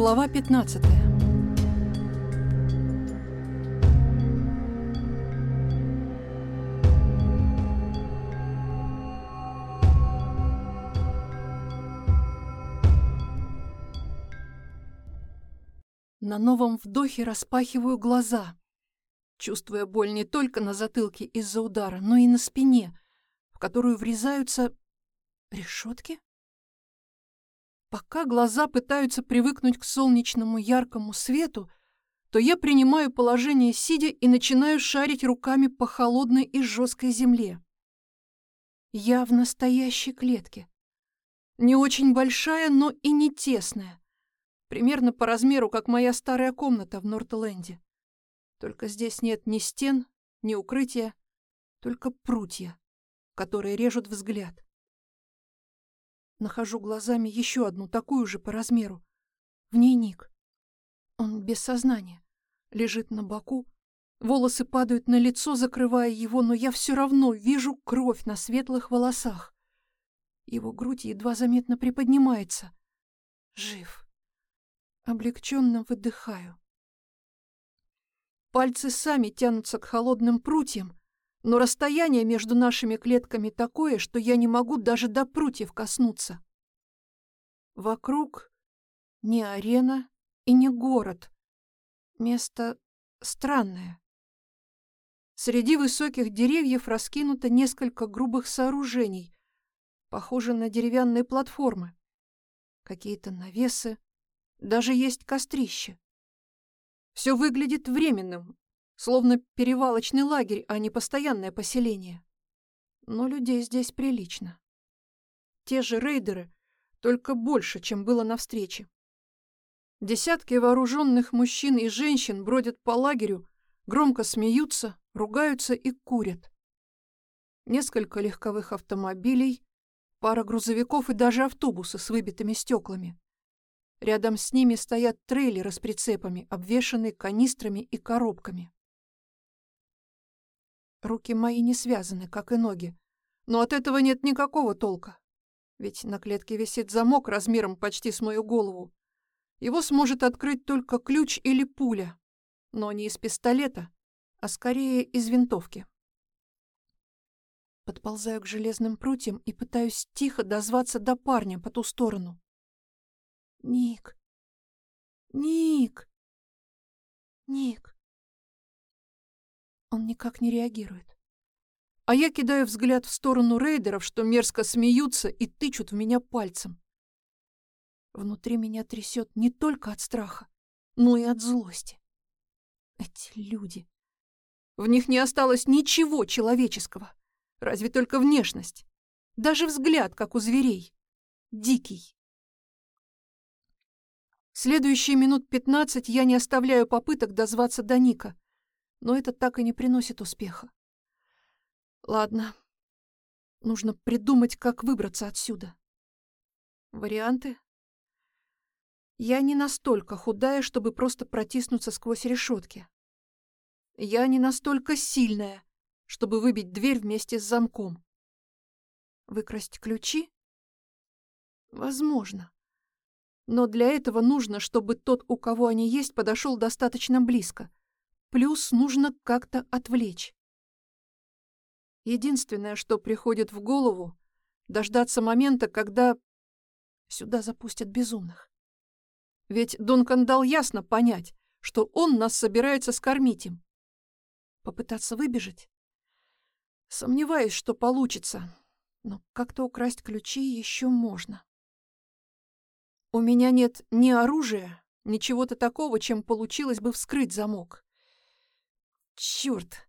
Глава 15 На новом вдохе распахиваю глаза, чувствуя боль не только на затылке из-за удара, но и на спине, в которую врезаются решетки. Пока глаза пытаются привыкнуть к солнечному яркому свету, то я принимаю положение сидя и начинаю шарить руками по холодной и жесткой земле. Я в настоящей клетке. Не очень большая, но и не тесная. Примерно по размеру, как моя старая комната в Нортленде. Только здесь нет ни стен, ни укрытия, только прутья, которые режут взгляд. Нахожу глазами еще одну, такую же по размеру. В ней Ник. Он без сознания. Лежит на боку. Волосы падают на лицо, закрывая его, но я все равно вижу кровь на светлых волосах. Его грудь едва заметно приподнимается. Жив. Облегченно выдыхаю. Пальцы сами тянутся к холодным прутьям, но расстояние между нашими клетками такое, что я не могу даже до прутьев коснуться. Вокруг не арена и не город. Место странное. Среди высоких деревьев раскинуто несколько грубых сооружений, похожие на деревянные платформы. Какие-то навесы, даже есть кострище. Все выглядит временным, Словно перевалочный лагерь, а не постоянное поселение. Но людей здесь прилично. Те же рейдеры, только больше, чем было на встрече. Десятки вооруженных мужчин и женщин бродят по лагерю, громко смеются, ругаются и курят. Несколько легковых автомобилей, пара грузовиков и даже автобусы с выбитыми стеклами. Рядом с ними стоят трейлеры с прицепами, обвешанные канистрами и коробками. Руки мои не связаны, как и ноги. Но от этого нет никакого толка. Ведь на клетке висит замок размером почти с мою голову. Его сможет открыть только ключ или пуля. Но не из пистолета, а скорее из винтовки. Подползаю к железным прутьям и пытаюсь тихо дозваться до парня по ту сторону. «Ник! Ник! Ник!» Он никак не реагирует. А я кидаю взгляд в сторону рейдеров, что мерзко смеются и тычут в меня пальцем. Внутри меня трясет не только от страха, но и от злости. Эти люди. В них не осталось ничего человеческого, разве только внешность. Даже взгляд, как у зверей. Дикий. Следующие минут пятнадцать я не оставляю попыток дозваться до Ника но это так и не приносит успеха. Ладно, нужно придумать, как выбраться отсюда. Варианты? Я не настолько худая, чтобы просто протиснуться сквозь решетки. Я не настолько сильная, чтобы выбить дверь вместе с замком. Выкрасть ключи? Возможно. Но для этого нужно, чтобы тот, у кого они есть, подошел достаточно близко — Плюс нужно как-то отвлечь. Единственное, что приходит в голову, дождаться момента, когда сюда запустят безумных. Ведь Дункан дал ясно понять, что он нас собирается скормить им. Попытаться выбежать? Сомневаюсь, что получится, но как-то украсть ключи еще можно. У меня нет ни оружия, ни чего-то такого, чем получилось бы вскрыть замок. Черт!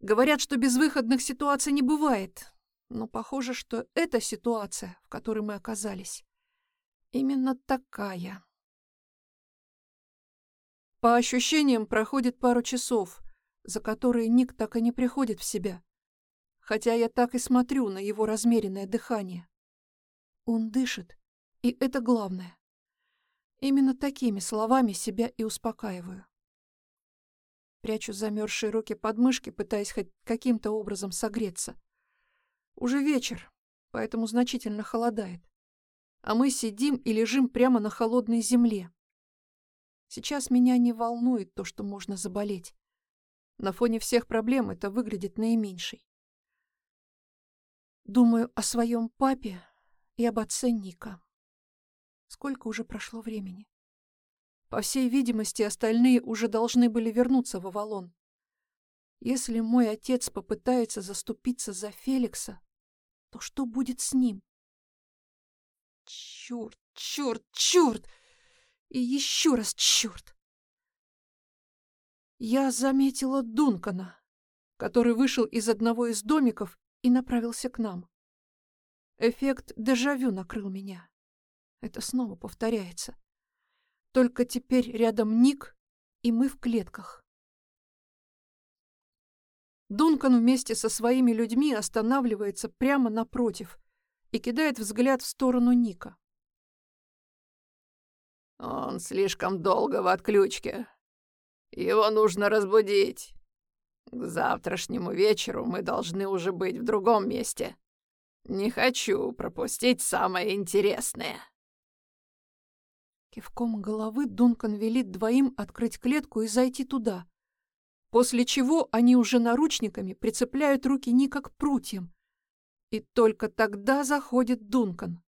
Говорят, что безвыходных ситуаций не бывает. Но похоже, что эта ситуация, в которой мы оказались, именно такая. По ощущениям, проходит пару часов, за которые Ник так и не приходит в себя. Хотя я так и смотрю на его размеренное дыхание. Он дышит, и это главное. Именно такими словами себя и успокаиваю. Прячу замерзшие руки под мышки, пытаясь хоть каким-то образом согреться. Уже вечер, поэтому значительно холодает. А мы сидим и лежим прямо на холодной земле. Сейчас меня не волнует то, что можно заболеть. На фоне всех проблем это выглядит наименьшей. Думаю о своем папе и об отце Ника. Сколько уже прошло времени? По всей видимости, остальные уже должны были вернуться в Авалон. Если мой отец попытается заступиться за Феликса, то что будет с ним? Черт, черт, черт! И еще раз черт! Я заметила Дункана, который вышел из одного из домиков и направился к нам. Эффект дежавю накрыл меня. Это снова повторяется. Только теперь рядом Ник, и мы в клетках. Дункан вместе со своими людьми останавливается прямо напротив и кидает взгляд в сторону Ника. «Он слишком долго в отключке. Его нужно разбудить. К завтрашнему вечеру мы должны уже быть в другом месте. Не хочу пропустить самое интересное». Кивком головы Дункан велит двоим открыть клетку и зайти туда, после чего они уже наручниками прицепляют руки Ника к прутьям. И только тогда заходит Дункан.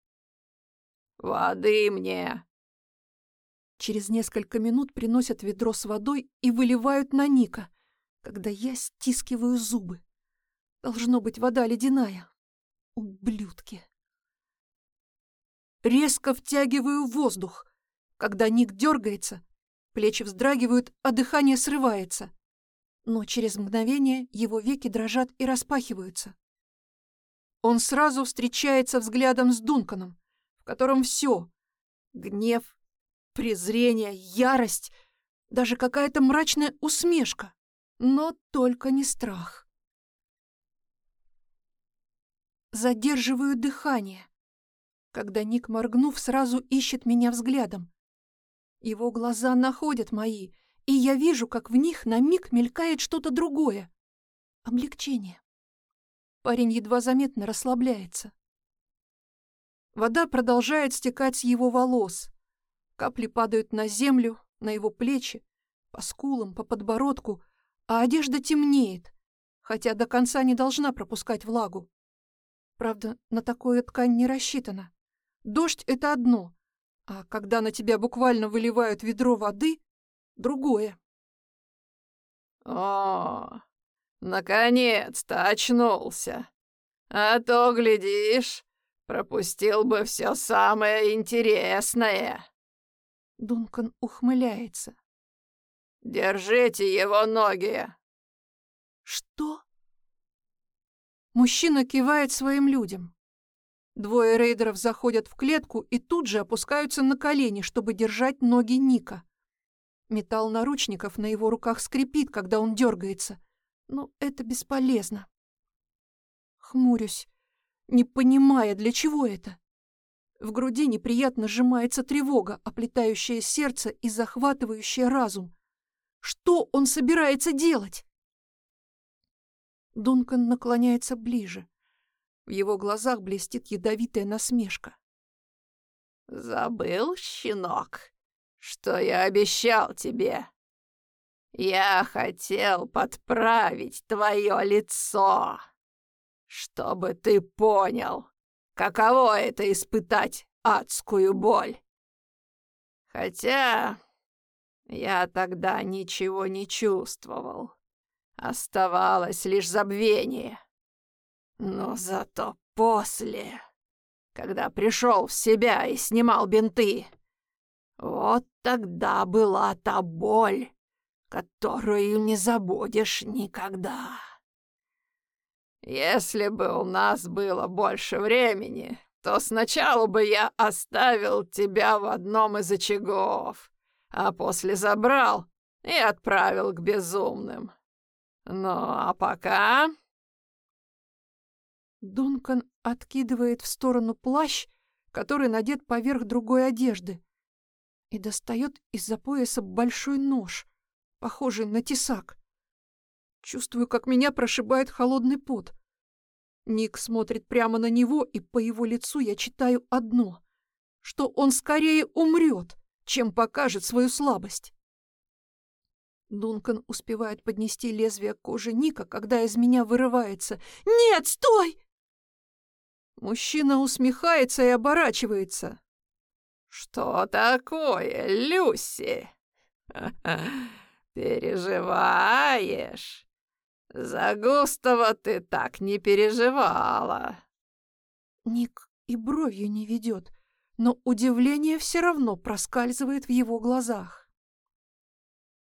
«Воды мне!» Через несколько минут приносят ведро с водой и выливают на Ника, когда я стискиваю зубы. Должно быть вода ледяная. Ублюдки. Резко втягиваю воздух. Когда Ник дергается, плечи вздрагивают, а дыхание срывается. Но через мгновение его веки дрожат и распахиваются. Он сразу встречается взглядом с Дунканом, в котором все — гнев, презрение, ярость, даже какая-то мрачная усмешка, но только не страх. Задерживаю дыхание, когда Ник, моргнув, сразу ищет меня взглядом. Его глаза находят мои, и я вижу, как в них на миг мелькает что-то другое. Облегчение. Парень едва заметно расслабляется. Вода продолжает стекать с его волос, Капли падают на землю, на его плечи, по скулам, по подбородку, а одежда темнеет, хотя до конца не должна пропускать влагу. Правда, на такое ткань не рассчитана. Дождь — это одно, а когда на тебя буквально выливают ведро воды — другое. «О, наконец-то очнулся! А то, глядишь, пропустил бы все самое интересное!» Дункан ухмыляется. «Держите его ноги!» «Что?» Мужчина кивает своим людям. Двое рейдеров заходят в клетку и тут же опускаются на колени, чтобы держать ноги Ника. Металл наручников на его руках скрипит, когда он дергается. Но это бесполезно. Хмурюсь, не понимая, для чего это. В груди неприятно сжимается тревога, оплетающая сердце и захватывающая разум. Что он собирается делать? Дункан наклоняется ближе. В его глазах блестит ядовитая насмешка. «Забыл, щенок, что я обещал тебе? Я хотел подправить твое лицо, чтобы ты понял, Каково это испытать адскую боль? Хотя я тогда ничего не чувствовал. Оставалось лишь забвение. Но зато после, когда пришел в себя и снимал бинты, вот тогда была та боль, которую не забудешь никогда. Если бы у нас было больше времени, то сначала бы я оставил тебя в одном из очагов, а после забрал и отправил к безумным. Ну, а пока...» Дункан откидывает в сторону плащ, который надет поверх другой одежды, и достает из-за пояса большой нож, похожий на тесак. Чувствую, как меня прошибает холодный пот. Ник смотрит прямо на него, и по его лицу я читаю одно, что он скорее умрет, чем покажет свою слабость. Дункан успевает поднести лезвие к коже Ника, когда из меня вырывается. «Нет, стой!» Мужчина усмехается и оборачивается. «Что такое, Люси? Переживаешь? За Густава ты так не переживала». Ник и бровью не ведет, но удивление все равно проскальзывает в его глазах.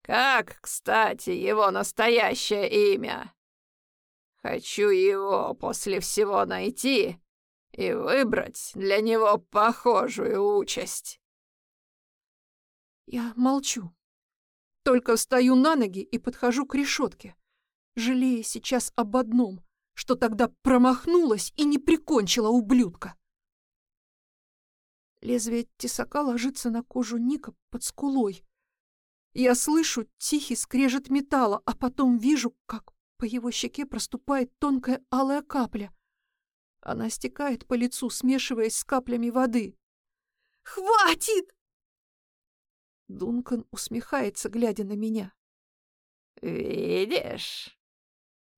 «Как, кстати, его настоящее имя? Хочу его после всего найти и выбрать для него похожую участь». Я молчу. Только встаю на ноги и подхожу к решетке, жалея сейчас об одном, что тогда промахнулась и не прикончила ублюдка. Лезвие тесака ложится на кожу Ника под скулой. Я слышу тихий скрежет металла, а потом вижу, как по его щеке проступает тонкая алая капля. Она стекает по лицу, смешиваясь с каплями воды. «Хватит!» Дункан усмехается, глядя на меня. «Видишь?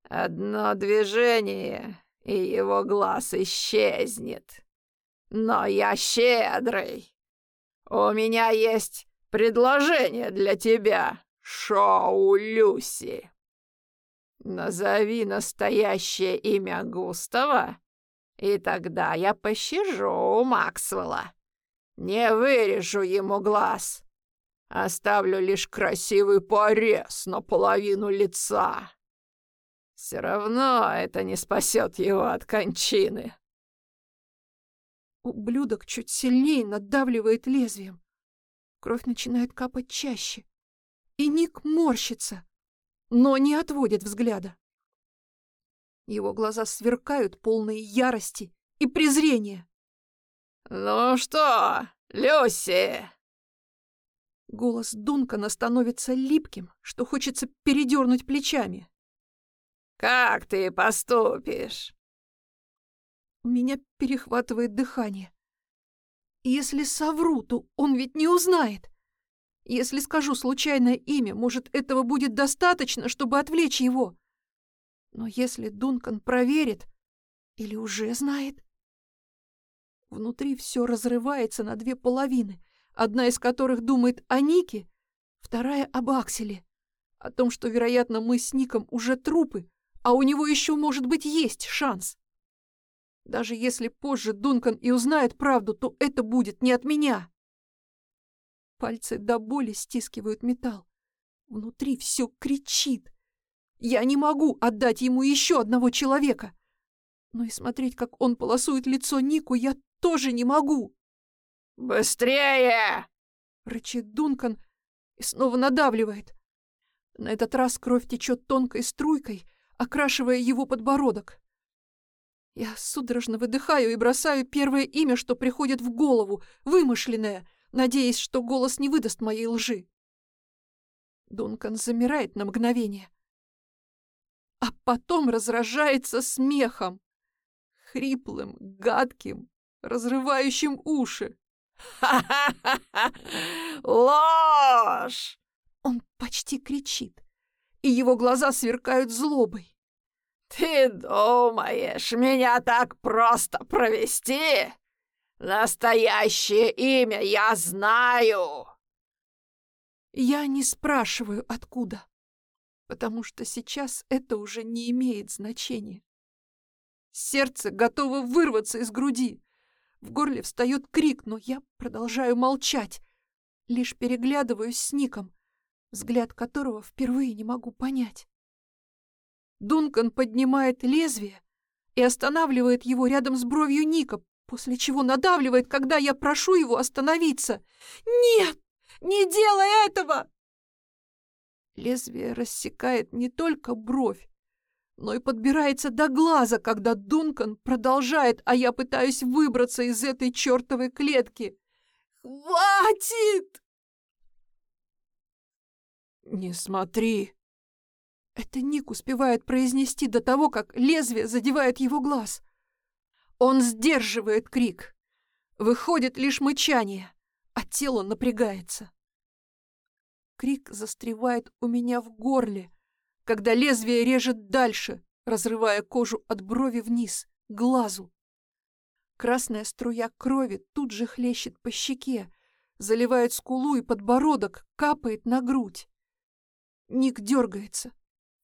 Одно движение, и его глаз исчезнет. Но я щедрый. У меня есть предложение для тебя, Шоу Люси. Назови настоящее имя Густава, и тогда я пощажу Максвелла. Не вырежу ему глаз. Оставлю лишь красивый порез на половину лица. Все равно это не спасет его от кончины. Ублюдок чуть сильнее надавливает лезвием. Кровь начинает капать чаще. И Ник морщится, но не отводит взгляда. Его глаза сверкают, полные ярости и презрения. «Ну что, Люси?» Голос Дункана становится липким, что хочется передернуть плечами. «Как ты поступишь?» У меня перехватывает дыхание. Если совру, то он ведь не узнает. Если скажу случайное имя, может, этого будет достаточно, чтобы отвлечь его. Но если Дункан проверит или уже знает... Внутри все разрывается на две половины, одна из которых думает о Нике, вторая об Акселе, о том, что, вероятно, мы с Ником уже трупы, а у него еще, может быть, есть шанс. Даже если позже Дункан и узнает правду, то это будет не от меня. Пальцы до боли стискивают металл. Внутри все кричит. Я не могу отдать ему еще одного человека. Но и смотреть, как он полосует лицо Нику, я тоже не могу. «Быстрее!» — рычит Дункан и снова надавливает. На этот раз кровь течет тонкой струйкой, окрашивая его подбородок. Я судорожно выдыхаю и бросаю первое имя, что приходит в голову, вымышленное, надеясь, что голос не выдаст моей лжи. Дункан замирает на мгновение, а потом разражается смехом, хриплым, гадким, разрывающим уши. «Ха-ха-ха! Ложь!» Он почти кричит, и его глаза сверкают злобой. «Ты думаешь, меня так просто провести? Настоящее имя я знаю!» Я не спрашиваю, откуда, потому что сейчас это уже не имеет значения. Сердце готово вырваться из груди. В горле встает крик, но я продолжаю молчать, лишь переглядываюсь с Ником, взгляд которого впервые не могу понять. Дункан поднимает лезвие и останавливает его рядом с бровью Ника, после чего надавливает, когда я прошу его остановиться. «Нет! Не делай этого!» Лезвие рассекает не только бровь, но и подбирается до глаза, когда Дункан продолжает, а я пытаюсь выбраться из этой чертовой клетки. «Хватит!» «Не смотри!» Это Ник успевает произнести до того, как лезвие задевает его глаз. Он сдерживает крик. Выходит лишь мычание, а тело напрягается. Крик застревает у меня в горле, когда лезвие режет дальше, разрывая кожу от брови вниз, глазу. Красная струя крови тут же хлещет по щеке, заливает скулу и подбородок, капает на грудь. Ник дергается.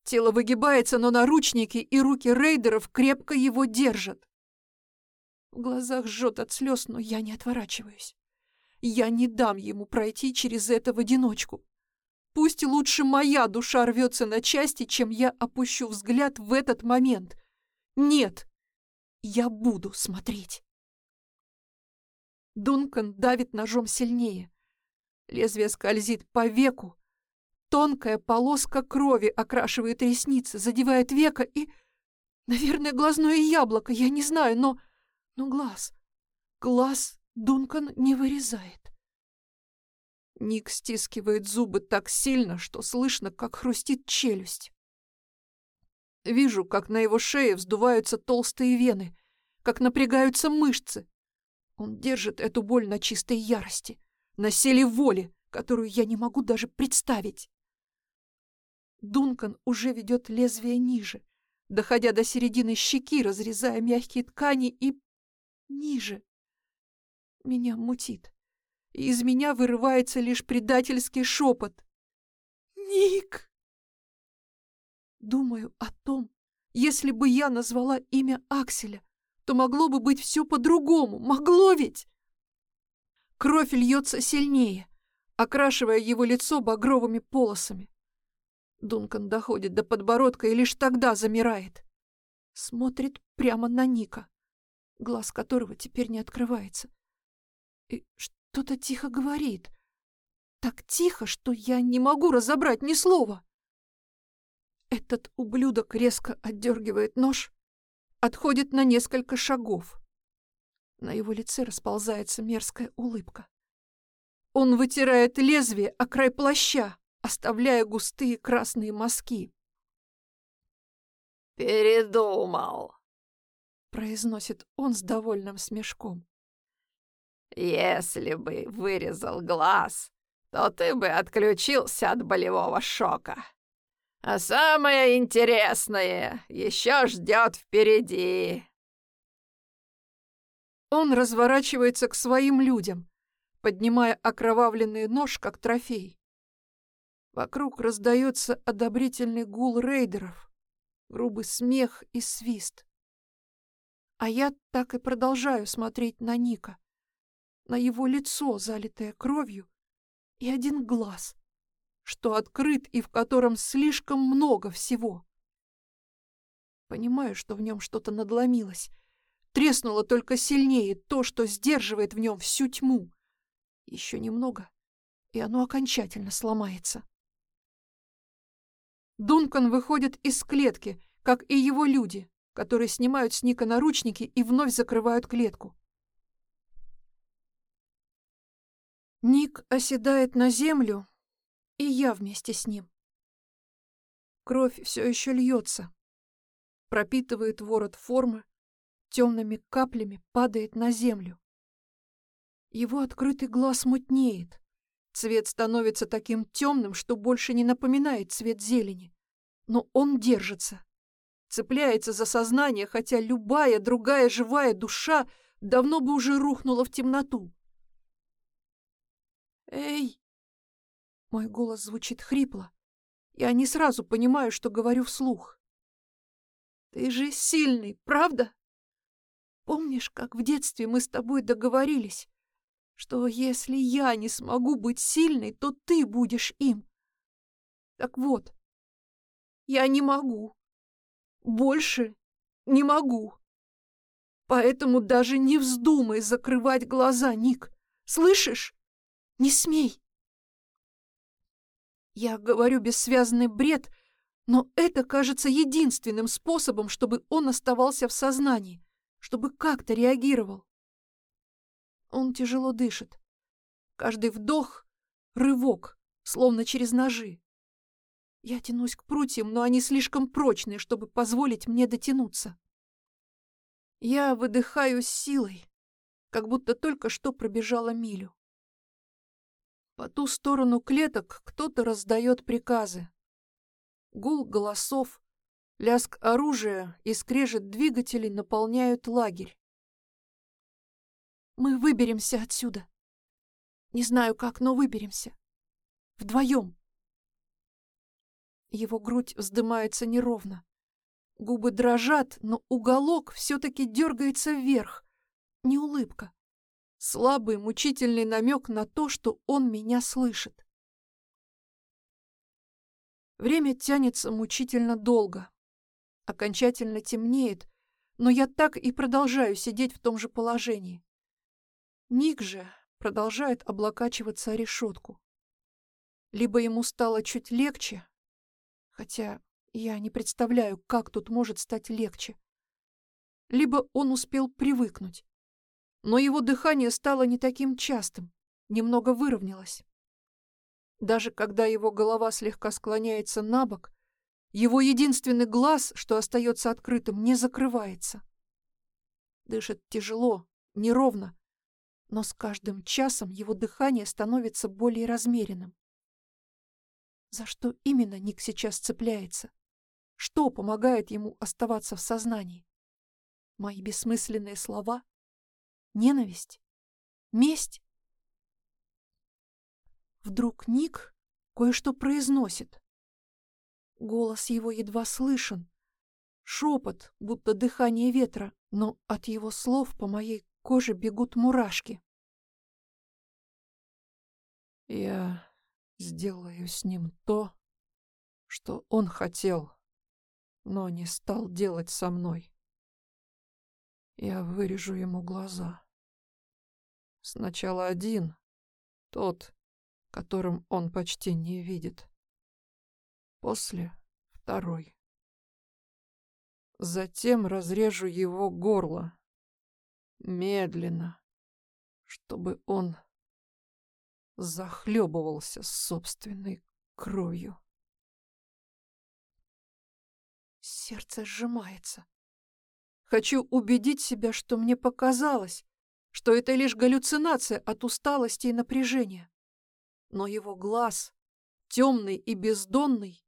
Тело выгибается, но наручники и руки рейдеров крепко его держат. В глазах жжет от слез, но я не отворачиваюсь. Я не дам ему пройти через это в одиночку. Пусть лучше моя душа рвется на части, чем я опущу взгляд в этот момент. Нет, я буду смотреть. Дункан давит ножом сильнее. Лезвие скользит по веку. Тонкая полоска крови окрашивает ресницы, задевает века и... Наверное, глазное яблоко, я не знаю, но... Но глаз... Глаз Дункан не вырезает. Ник стискивает зубы так сильно, что слышно, как хрустит челюсть. Вижу, как на его шее вздуваются толстые вены, как напрягаются мышцы. Он держит эту боль на чистой ярости, на силе воли, которую я не могу даже представить. Дункан уже ведет лезвие ниже, доходя до середины щеки, разрезая мягкие ткани и... ниже. Меня мутит из меня вырывается лишь предательский шепот. «Ник!» Думаю о том, если бы я назвала имя Акселя, то могло бы быть все по-другому. Могло ведь! Кровь льется сильнее, окрашивая его лицо багровыми полосами. Дункан доходит до подбородка и лишь тогда замирает. Смотрит прямо на Ника, глаз которого теперь не открывается. И кто-то тихо говорит. Так тихо, что я не могу разобрать ни слова. Этот ублюдок резко отдергивает нож, отходит на несколько шагов. На его лице расползается мерзкая улыбка. Он вытирает лезвие о край плаща, оставляя густые красные мазки. «Передумал», — произносит он с довольным смешком. Если бы вырезал глаз, то ты бы отключился от болевого шока. А самое интересное еще ждет впереди. Он разворачивается к своим людям, поднимая окровавленный нож, как трофей. Вокруг раздается одобрительный гул рейдеров, грубый смех и свист. А я так и продолжаю смотреть на Ника на его лицо, залитое кровью, и один глаз, что открыт и в котором слишком много всего. Понимаю, что в нем что-то надломилось. Треснуло только сильнее то, что сдерживает в нем всю тьму. Еще немного, и оно окончательно сломается. Дункан выходит из клетки, как и его люди, которые снимают с Ника наручники и вновь закрывают клетку. Ник оседает на землю, и я вместе с ним. Кровь все еще льется, пропитывает ворот формы, темными каплями падает на землю. Его открытый глаз мутнеет. Цвет становится таким темным, что больше не напоминает цвет зелени. Но он держится. Цепляется за сознание, хотя любая другая живая душа давно бы уже рухнула в темноту. «Эй!» Мой голос звучит хрипло. Я не сразу понимаю, что говорю вслух. «Ты же сильный, правда? Помнишь, как в детстве мы с тобой договорились, что если я не смогу быть сильной, то ты будешь им? Так вот, я не могу. Больше не могу. Поэтому даже не вздумай закрывать глаза, Ник. Слышишь? Не смей!» Я говорю бессвязный бред, но это кажется единственным способом, чтобы он оставался в сознании, чтобы как-то реагировал. Он тяжело дышит. Каждый вдох — рывок, словно через ножи. Я тянусь к прутьям, но они слишком прочные, чтобы позволить мне дотянуться. Я выдыхаю силой, как будто только что пробежала милю. По ту сторону клеток кто-то раздает приказы. Гул голосов, лязг оружия и скрежет двигателей наполняют лагерь. Мы выберемся отсюда. Не знаю как, но выберемся. Вдвоем. Его грудь вздымается неровно. Губы дрожат, но уголок все-таки дергается вверх. Не улыбка. Слабый, мучительный намек на то, что он меня слышит. Время тянется мучительно долго. Окончательно темнеет, но я так и продолжаю сидеть в том же положении. Ник же продолжает облокачиваться о решетку. Либо ему стало чуть легче, хотя я не представляю, как тут может стать легче. Либо он успел привыкнуть, но его дыхание стало не таким частым, немного выровнялось. Даже когда его голова слегка склоняется на бок, его единственный глаз, что остается открытым, не закрывается. Дышит тяжело, неровно, но с каждым часом его дыхание становится более размеренным. За что именно Ник сейчас цепляется? Что помогает ему оставаться в сознании? Мои бессмысленные слова? Ненависть? Месть? Вдруг Ник кое-что произносит. Голос его едва слышен. Шепот, будто дыхание ветра, но от его слов по моей коже бегут мурашки. Я сделаю с ним то, что он хотел, но не стал делать со мной. Я вырежу ему глаза. Сначала один, тот, которым он почти не видит. После второй. Затем разрежу его горло. Медленно, чтобы он захлебывался собственной кровью. Сердце сжимается. Хочу убедить себя, что мне показалось, что это лишь галлюцинация от усталости и напряжения. Но его глаз, темный и бездонный,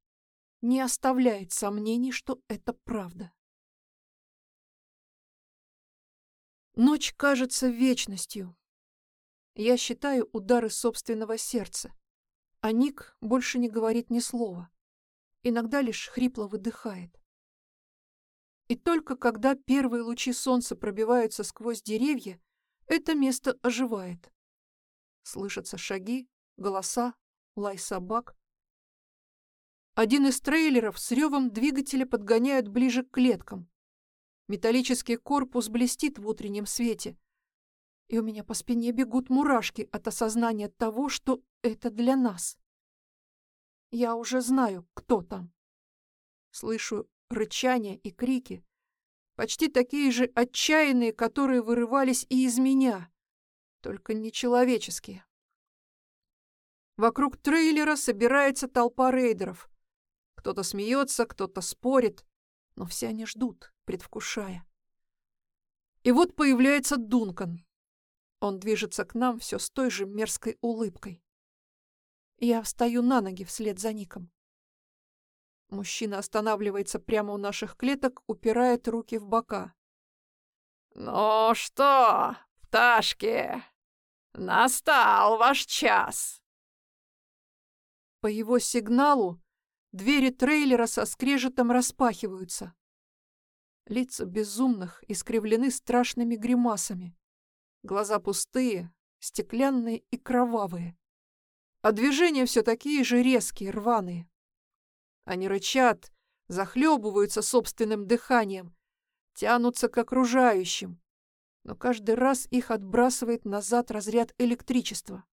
не оставляет сомнений, что это правда. Ночь кажется вечностью. Я считаю удары собственного сердца, а Ник больше не говорит ни слова, иногда лишь хрипло выдыхает. И только когда первые лучи солнца пробиваются сквозь деревья, это место оживает. Слышатся шаги, голоса, лай собак. Один из трейлеров с ревом двигателя подгоняют ближе к клеткам. Металлический корпус блестит в утреннем свете. И у меня по спине бегут мурашки от осознания того, что это для нас. Я уже знаю, кто там. Слышу рычание и крики, почти такие же отчаянные, которые вырывались и из меня, только нечеловеческие. Вокруг трейлера собирается толпа рейдеров. Кто-то смеется, кто-то спорит, но все они ждут, предвкушая. И вот появляется Дункан. Он движется к нам все с той же мерзкой улыбкой. Я встаю на ноги вслед за Ником. Мужчина останавливается прямо у наших клеток, упирает руки в бока. «Ну что, пташки, настал ваш час!» По его сигналу Двери трейлера со скрежетом распахиваются. Лица безумных искривлены страшными гримасами. Глаза пустые, стеклянные и кровавые. А движения все такие же резкие, рваные. Они рычат, захлебываются собственным дыханием, тянутся к окружающим, но каждый раз их отбрасывает назад разряд электричества.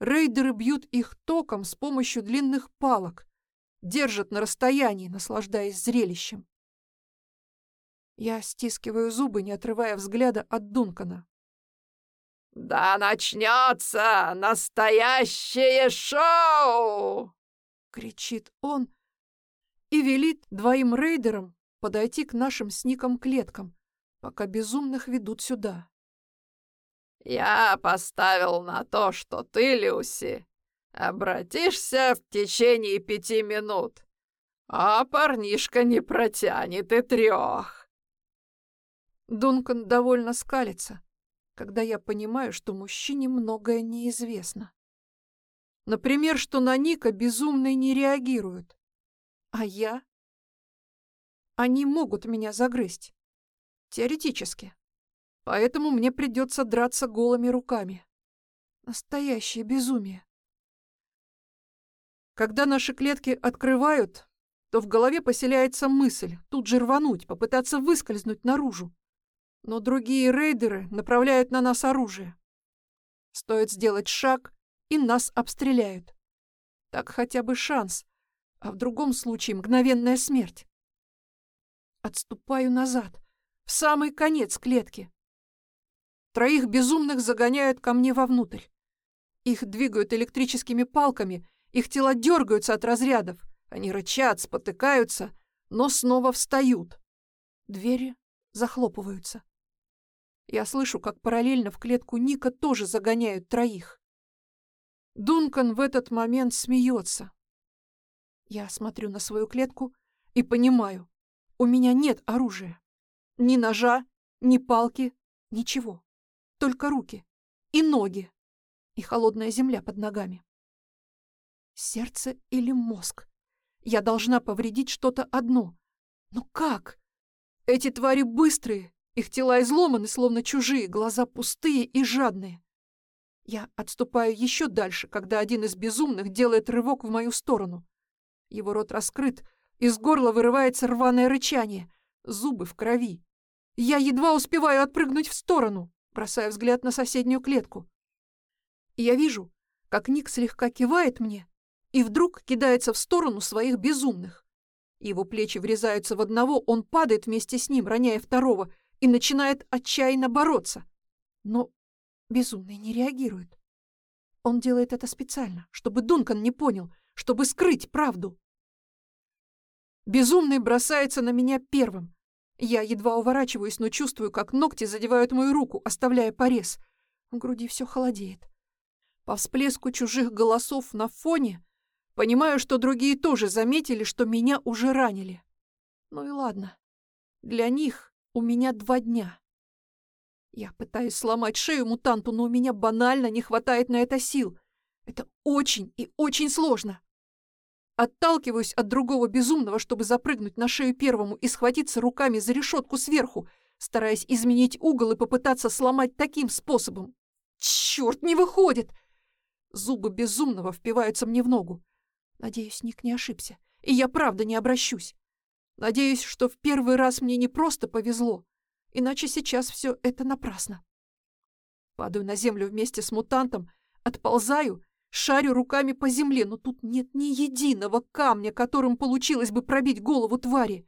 Рейдеры бьют их током с помощью длинных палок, держат на расстоянии, наслаждаясь зрелищем. Я стискиваю зубы, не отрывая взгляда от Дункана. «Да начнется настоящее шоу!» — кричит он и велит двоим рейдерам подойти к нашим с Ником клеткам, пока безумных ведут сюда. Я поставил на то, что ты, Люси, обратишься в течение пяти минут, а парнишка не протянет и трех. Дункан довольно скалится, когда я понимаю, что мужчине многое неизвестно. Например, что на Ника безумные не реагируют. А я? Они могут меня загрызть. Теоретически. Поэтому мне придется драться голыми руками. Настоящее безумие. Когда наши клетки открывают, то в голове поселяется мысль тут же рвануть, попытаться выскользнуть наружу. Но другие рейдеры направляют на нас оружие. Стоит сделать шаг, и нас обстреляют. Так хотя бы шанс, а в другом случае мгновенная смерть. Отступаю назад, в самый конец клетки. Троих безумных загоняют ко мне вовнутрь. Их двигают электрическими палками, их тела дергаются от разрядов. Они рычат, спотыкаются, но снова встают. Двери захлопываются. Я слышу, как параллельно в клетку Ника тоже загоняют троих. Дункан в этот момент смеется. Я смотрю на свою клетку и понимаю, у меня нет оружия. Ни ножа, ни палки, ничего. Только руки и ноги и холодная земля под ногами. Сердце или мозг? Я должна повредить что-то одно. Но как? Эти твари быстрые, их тела изломаны, словно чужие, глаза пустые и жадные. Я отступаю еще дальше, когда один из безумных делает рывок в мою сторону. Его рот раскрыт, из горла вырывается рваное рычание, зубы в крови. Я едва успеваю отпрыгнуть в сторону, бросая взгляд на соседнюю клетку. я вижу, как Ник слегка кивает мне и вдруг кидается в сторону своих безумных. Его плечи врезаются в одного, он падает вместе с ним, роняя второго, и начинает отчаянно бороться. Но безумный не реагирует. Он делает это специально, чтобы Дункан не понял, чтобы скрыть правду. Безумный бросается на меня первым. Я едва уворачиваюсь, но чувствую, как ногти задевают мою руку, оставляя порез. В груди все холодеет. По всплеску чужих голосов на фоне понимаю, что другие тоже заметили, что меня уже ранили. Ну и ладно. Для них у меня два дня. Я пытаюсь сломать шею мутанту, но у меня банально не хватает на это сил. Это очень и очень сложно. Отталкиваюсь от другого безумного, чтобы запрыгнуть на шею первому и схватиться руками за решетку сверху, стараясь изменить угол и попытаться сломать таким способом. Черт, не выходит! Зубы безумного впиваются мне в ногу. Надеюсь, Ник не ошибся, и я правда не обращусь. Надеюсь, что в первый раз мне не просто повезло, иначе сейчас все это напрасно. Падаю на землю вместе с мутантом, отползаю, шарю руками по земле, но тут нет ни единого камня, которым получилось бы пробить голову твари.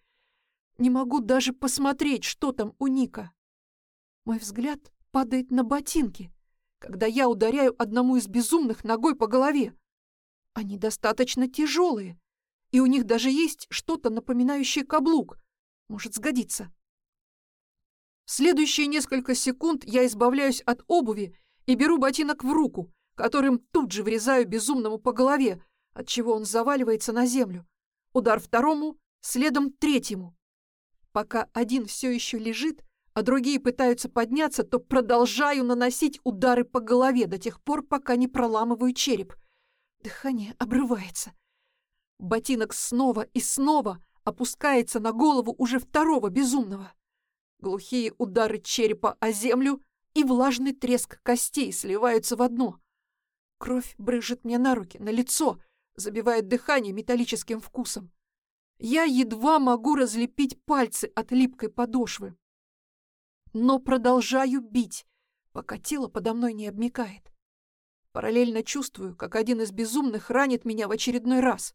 Не могу даже посмотреть, что там у Ника. Мой взгляд падает на ботинки, когда я ударяю одному из безумных ногой по голове. Они достаточно тяжелые, и у них даже есть что-то напоминающее каблук. Может сгодиться. В следующие несколько секунд я избавляюсь от обуви и беру ботинок в руку, которым тут же врезаю безумному по голове, отчего он заваливается на землю. Удар второму, следом третьему. Пока один все еще лежит, а другие пытаются подняться, то продолжаю наносить удары по голове до тех пор, пока не проламываю череп. Дыхание обрывается. Ботинок снова и снова опускается на голову уже второго безумного. Глухие удары черепа о землю и влажный треск костей сливаются в одно. Кровь брыжет мне на руки, на лицо, забивает дыхание металлическим вкусом. Я едва могу разлепить пальцы от липкой подошвы. Но продолжаю бить, пока тело подо мной не обмикает. Параллельно чувствую, как один из безумных ранит меня в очередной раз.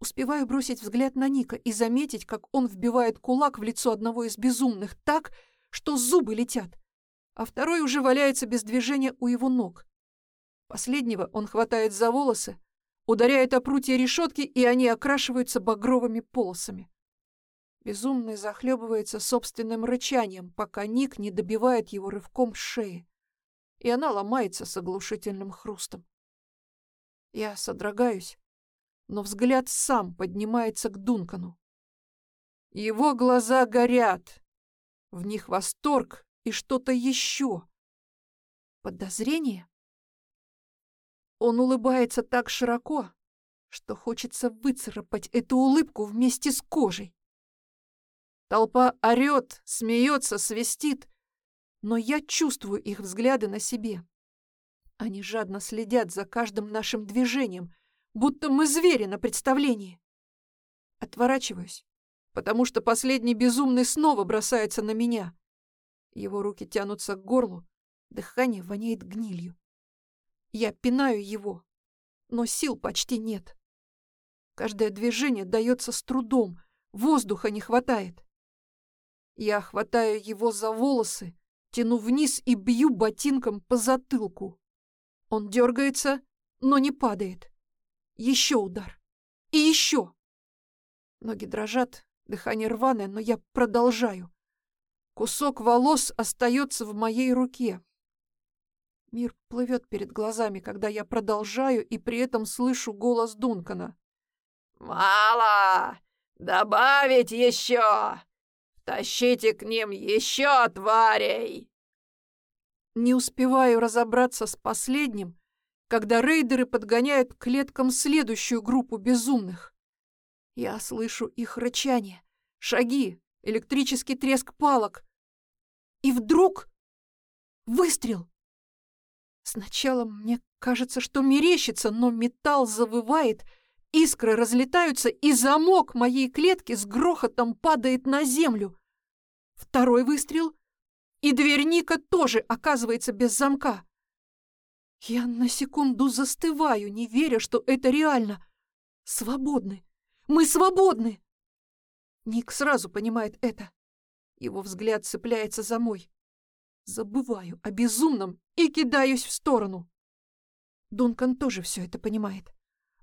Успеваю бросить взгляд на Ника и заметить, как он вбивает кулак в лицо одного из безумных так, что зубы летят, а второй уже валяется без движения у его ног. Последнего он хватает за волосы, ударяет о прутья решетки, и они окрашиваются багровыми полосами. Безумный захлебывается собственным рычанием, пока Ник не добивает его рывком шеи. и она ломается с оглушительным хрустом. Я содрогаюсь, но взгляд сам поднимается к Дункану. Его глаза горят, в них восторг и что-то еще. Подозрение? Он улыбается так широко, что хочется выцарапать эту улыбку вместе с кожей. Толпа орет, смеется, свистит, но я чувствую их взгляды на себе. Они жадно следят за каждым нашим движением, будто мы звери на представлении. Отворачиваюсь, потому что последний безумный снова бросается на меня. Его руки тянутся к горлу, дыхание воняет гнилью. Я пинаю его, но сил почти нет. Каждое движение дается с трудом, воздуха не хватает. Я хватаю его за волосы, тяну вниз и бью ботинком по затылку. Он дергается, но не падает. Еще удар. И еще. Ноги дрожат, дыхание рваное, но я продолжаю. Кусок волос остается в моей руке. Мир плывет перед глазами, когда я продолжаю и при этом слышу голос Дункана. «Мало! Добавить еще! Тащите к ним еще тварей!» Не успеваю разобраться с последним, когда рейдеры подгоняют к клеткам следующую группу безумных. Я слышу их рычание, шаги, электрический треск палок. И вдруг выстрел. Сначала мне кажется, что мерещится, но металл завывает, искры разлетаются, и замок моей клетки с грохотом падает на землю. Второй выстрел, и дверь Ника тоже оказывается без замка. Я на секунду застываю, не веря, что это реально. Свободны. Мы свободны. Ник сразу понимает это. Его взгляд цепляется за мой. Забываю о безумном и кидаюсь в сторону. Дункан тоже все это понимает.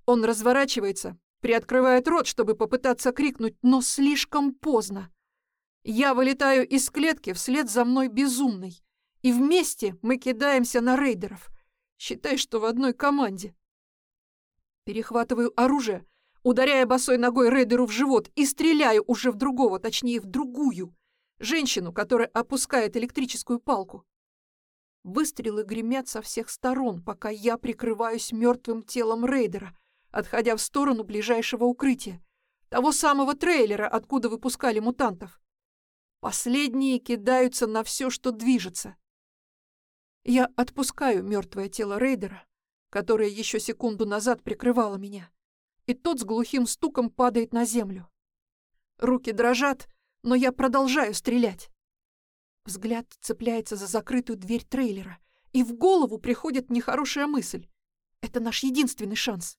Он разворачивается, приоткрывает рот, чтобы попытаться крикнуть, но слишком поздно. Я вылетаю из клетки вслед за мной безумной. И вместе мы кидаемся на рейдеров. Считай, что в одной команде. Перехватываю оружие, ударяя босой ногой рейдеру в живот и стреляю уже в другого, точнее, в другую. Женщину, которая опускает электрическую палку. Выстрелы гремят со всех сторон, пока я прикрываюсь мертвым телом рейдера, отходя в сторону ближайшего укрытия. Того самого трейлера, откуда выпускали мутантов. Последние кидаются на все, что движется. Я отпускаю мертвое тело рейдера, которое еще секунду назад прикрывало меня, и тот с глухим стуком падает на землю. Руки дрожат, но я продолжаю стрелять. Взгляд цепляется за закрытую дверь трейлера, и в голову приходит нехорошая мысль. Это наш единственный шанс.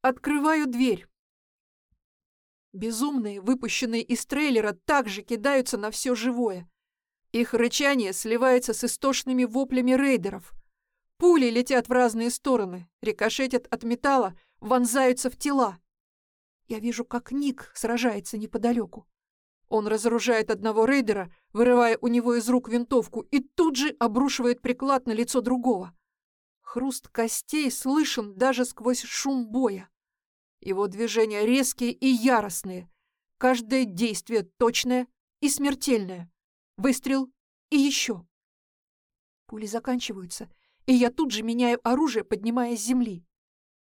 Открываю дверь, Безумные, выпущенные из трейлера, также кидаются на все живое. Их рычание сливается с истошными воплями рейдеров. Пули летят в разные стороны, рикошетят от металла, вонзаются в тела. Я вижу, как Ник сражается неподалеку. Он разоружает одного рейдера, вырывая у него из рук винтовку, и тут же обрушивает приклад на лицо другого. Хруст костей слышен даже сквозь шум боя. Его движения резкие и яростные. Каждое действие точное и смертельное. Выстрел и еще. Пули заканчиваются, и я тут же меняю оружие, поднимаясь с земли.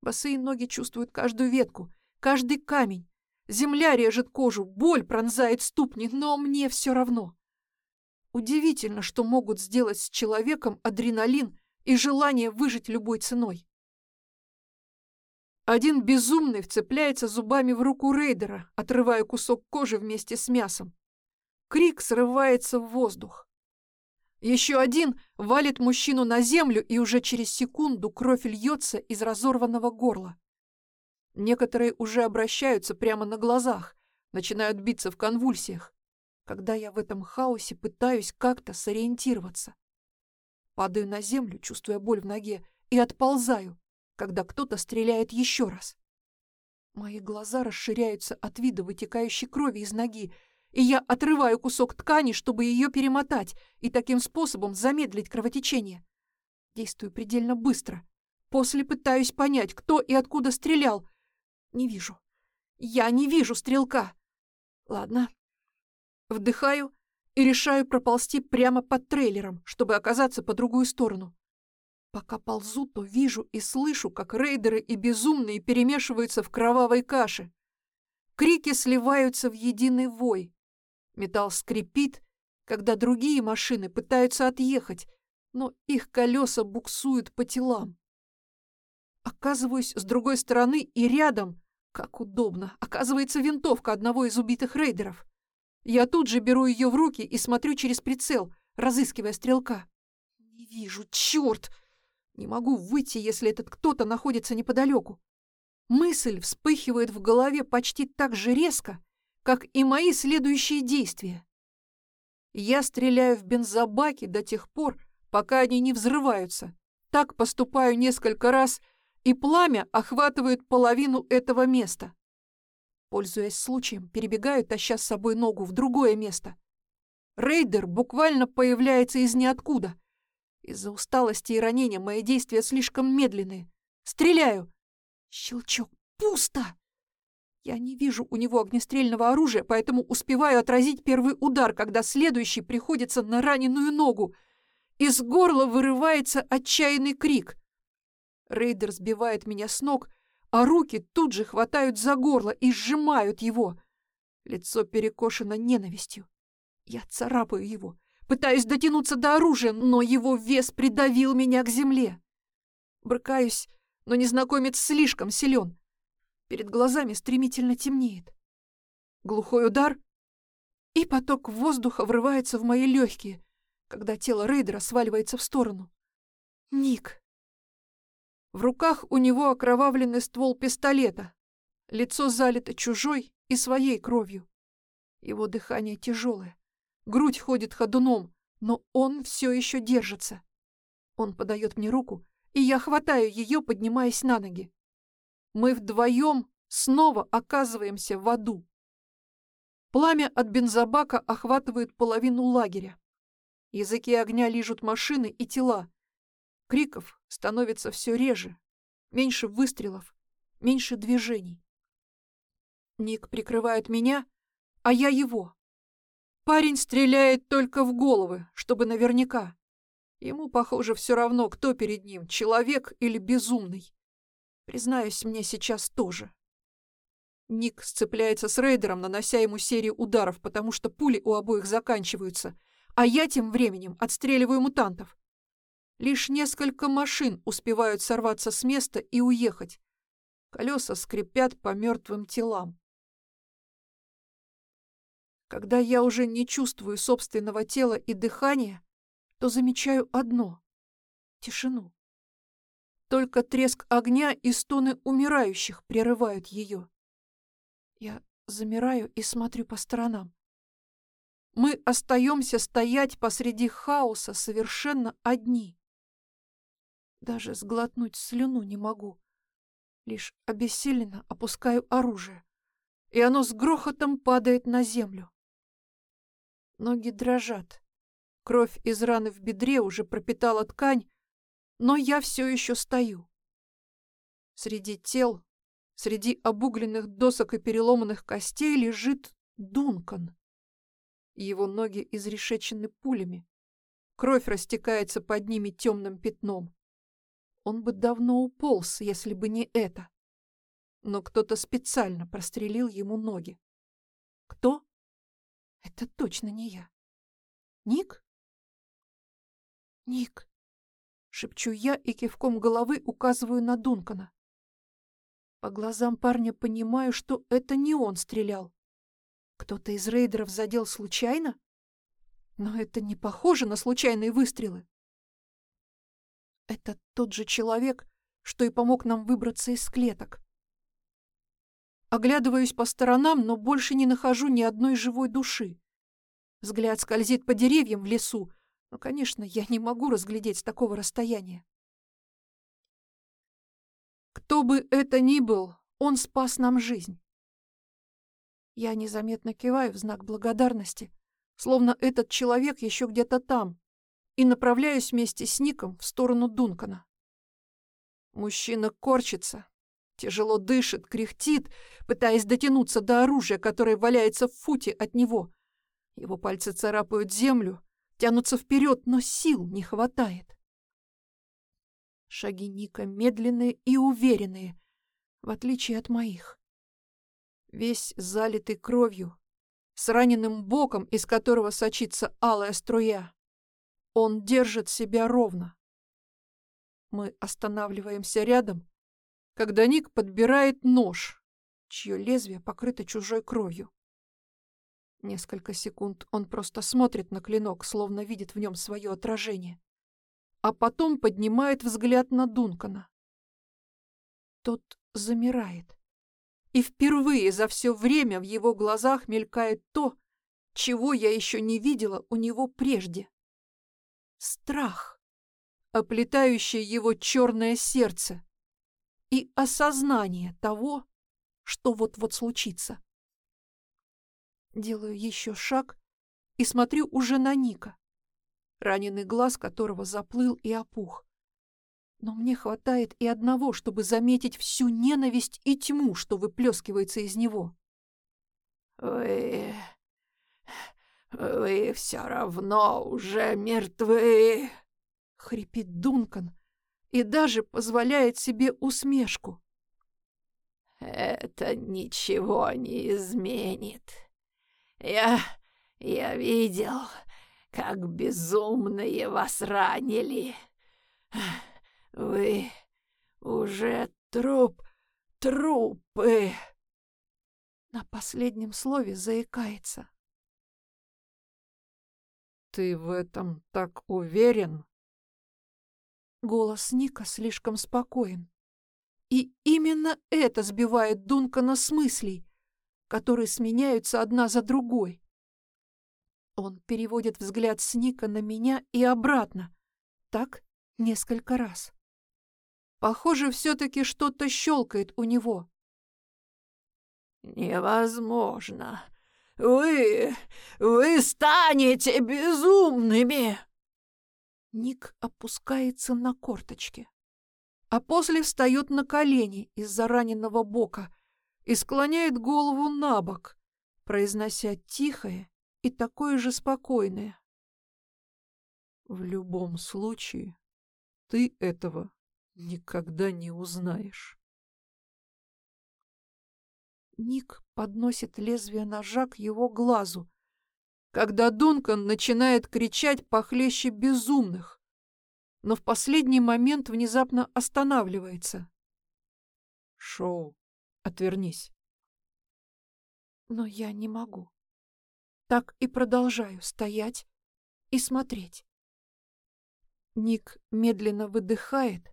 Босые ноги чувствуют каждую ветку, каждый камень. Земля режет кожу, боль пронзает ступни, но мне все равно. Удивительно, что могут сделать с человеком адреналин и желание выжить любой ценой. Один безумный вцепляется зубами в руку рейдера, отрывая кусок кожи вместе с мясом. Крик срывается в воздух. Еще один валит мужчину на землю, и уже через секунду кровь льется из разорванного горла. Некоторые уже обращаются прямо на глазах, начинают биться в конвульсиях, когда я в этом хаосе пытаюсь как-то сориентироваться. Падаю на землю, чувствуя боль в ноге, и отползаю, когда кто-то стреляет еще раз. Мои глаза расширяются от вида вытекающей крови из ноги, и я отрываю кусок ткани, чтобы ее перемотать и таким способом замедлить кровотечение. Действую предельно быстро. После пытаюсь понять, кто и откуда стрелял. Не вижу. Я не вижу стрелка. Ладно. Вдыхаю и решаю проползти прямо под трейлером, чтобы оказаться по другую сторону. Пока ползу, то вижу и слышу, как рейдеры и безумные перемешиваются в кровавой каше. Крики сливаются в единый вой. Металл скрипит, когда другие машины пытаются отъехать, но их колеса буксуют по телам. Оказываюсь с другой стороны и рядом, как удобно, оказывается винтовка одного из убитых рейдеров. Я тут же беру ее в руки и смотрю через прицел, разыскивая стрелка. Не вижу, черт! Не могу выйти, если этот кто-то находится неподалеку. Мысль вспыхивает в голове почти так же резко, как и мои следующие действия. Я стреляю в бензобаки до тех пор, пока они не взрываются. Так поступаю несколько раз, и пламя охватывает половину этого места. Пользуясь случаем, перебегаю, таща с собой ногу в другое место. Рейдер буквально появляется из ниоткуда. Из-за усталости и ранения мои действия слишком медленные. Стреляю. Щелчок. Пусто. Я не вижу у него огнестрельного оружия, поэтому успеваю отразить первый удар, когда следующий приходится на раненую ногу. Из горла вырывается отчаянный крик. Рейдер сбивает меня с ног, а руки тут же хватают за горло и сжимают его. Лицо перекошено ненавистью. Я царапаю его, пытаюсь дотянуться до оружия, но его вес придавил меня к земле. Брыкаюсь, но незнакомец слишком силен. Перед глазами стремительно темнеет. Глухой удар, и поток воздуха врывается в мои легкие, когда тело рейдера сваливается в сторону. Ник. В руках у него окровавленный ствол пистолета. Лицо залито чужой и своей кровью. Его дыхание тяжелое. Грудь ходит ходуном, но он все еще держится. Он подает мне руку, и я хватаю ее, поднимаясь на ноги. Мы вдвоем снова оказываемся в аду. Пламя от бензобака охватывает половину лагеря. Языки огня лижут машины и тела. Криков становится все реже, меньше выстрелов, меньше движений. Ник прикрывает меня, а я его. Парень стреляет только в головы, чтобы наверняка. Ему, похоже, все равно, кто перед ним, человек или безумный. Признаюсь, мне сейчас тоже. Ник сцепляется с рейдером, нанося ему серию ударов, потому что пули у обоих заканчиваются, а я тем временем отстреливаю мутантов. Лишь несколько машин успевают сорваться с места и уехать. Колеса скрипят по мертвым телам. Когда я уже не чувствую собственного тела и дыхания, то замечаю одно — тишину. Только треск огня и стоны умирающих прерывают ее. Я замираю и смотрю по сторонам. Мы остаемся стоять посреди хаоса совершенно одни. Даже сглотнуть слюну не могу. Лишь обессиленно опускаю оружие, и оно с грохотом падает на землю. Ноги дрожат. Кровь из раны в бедре уже пропитала ткань, но я все еще стою. Среди тел, среди обугленных досок и переломанных костей лежит Дункан. Его ноги изрешечены пулями. Кровь растекается под ними темным пятном. Он бы давно уполз, если бы не это. Но кто-то специально прострелил ему ноги. Кто? Это точно не я. Ник? Ник. Шепчу я и кивком головы указываю на Дункана. По глазам парня понимаю, что это не он стрелял. Кто-то из рейдеров задел случайно? Но это не похоже на случайные выстрелы. Это тот же человек, что и помог нам выбраться из клеток. Оглядываюсь по сторонам, но больше не нахожу ни одной живой души. Взгляд скользит по деревьям в лесу, но, конечно, я не могу разглядеть с такого расстояния. Кто бы это ни был, он спас нам жизнь. Я незаметно киваю в знак благодарности, словно этот человек еще где-то там, и направляюсь вместе с Ником в сторону Дункана. Мужчина корчится, тяжело дышит, кряхтит, пытаясь дотянуться до оружия, которое валяется в футе от него. Его пальцы царапают землю, тянутся вперед, но сил не хватает. Шаги Ника медленные и уверенные, в отличие от моих. Весь залитый кровью, с раненым боком, из которого сочится алая струя. Он держит себя ровно. Мы останавливаемся рядом, когда Ник подбирает нож, чье лезвие покрыто чужой кровью. Несколько секунд он просто смотрит на клинок, словно видит в нем свое отражение, а потом поднимает взгляд на Дункана. Тот замирает, и впервые за все время в его глазах мелькает то, чего я еще не видела у него прежде. Страх оплетающее его черное сердце, и осознание того, что вот-вот случится. Делаю еще шаг и смотрю уже на Ника, раненый глаз которого заплыл и опух. Но мне хватает и одного, чтобы заметить всю ненависть и тьму, что выплескивается из него. «Вы... вы все равно уже мертвы!» — хрипит Дункан и даже позволяет себе усмешку. «Это ничего не изменит. Я... я видел, как безумные вас ранили. Вы уже труп... трупы!» На последнем слове заикается. «Ты в этом так уверен?» Голос Ника слишком спокоен. И именно это сбивает Дункана с мыслей, которые сменяются одна за другой. Он переводит взгляд с Ника на меня и обратно. Так несколько раз. Похоже, все-таки что-то щелкает у него. «Невозможно. Вы... вы станете безумными!» Ник опускается на корточки, а после встает на колени из-за раненого бока и склоняет голову на бок, произнося тихое и такое же спокойное. В любом случае, ты этого никогда не узнаешь. Ник подносит лезвие ножа к его глазу, когда Дункан начинает кричать похлеще безумных, но в последний момент внезапно останавливается. «Шоу, отвернись». Но я не могу. Так и продолжаю стоять и смотреть. Ник медленно выдыхает,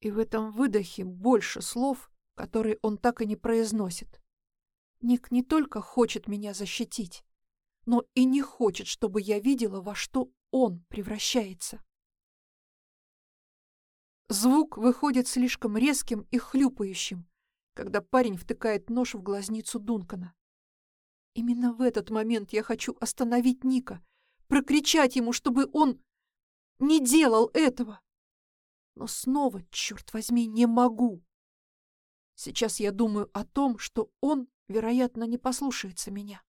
и в этом выдохе больше слов, которые он так и не произносит. Ник не только хочет меня защитить, но и не хочет, чтобы я видела, во что он превращается. Звук выходит слишком резким и хлюпающим, когда парень втыкает нож в глазницу Дункана. Именно в этот момент я хочу остановить Ника, прокричать ему, чтобы он не делал этого. Но снова, черт возьми, не могу. Сейчас я думаю о том, что он, вероятно, не послушается меня.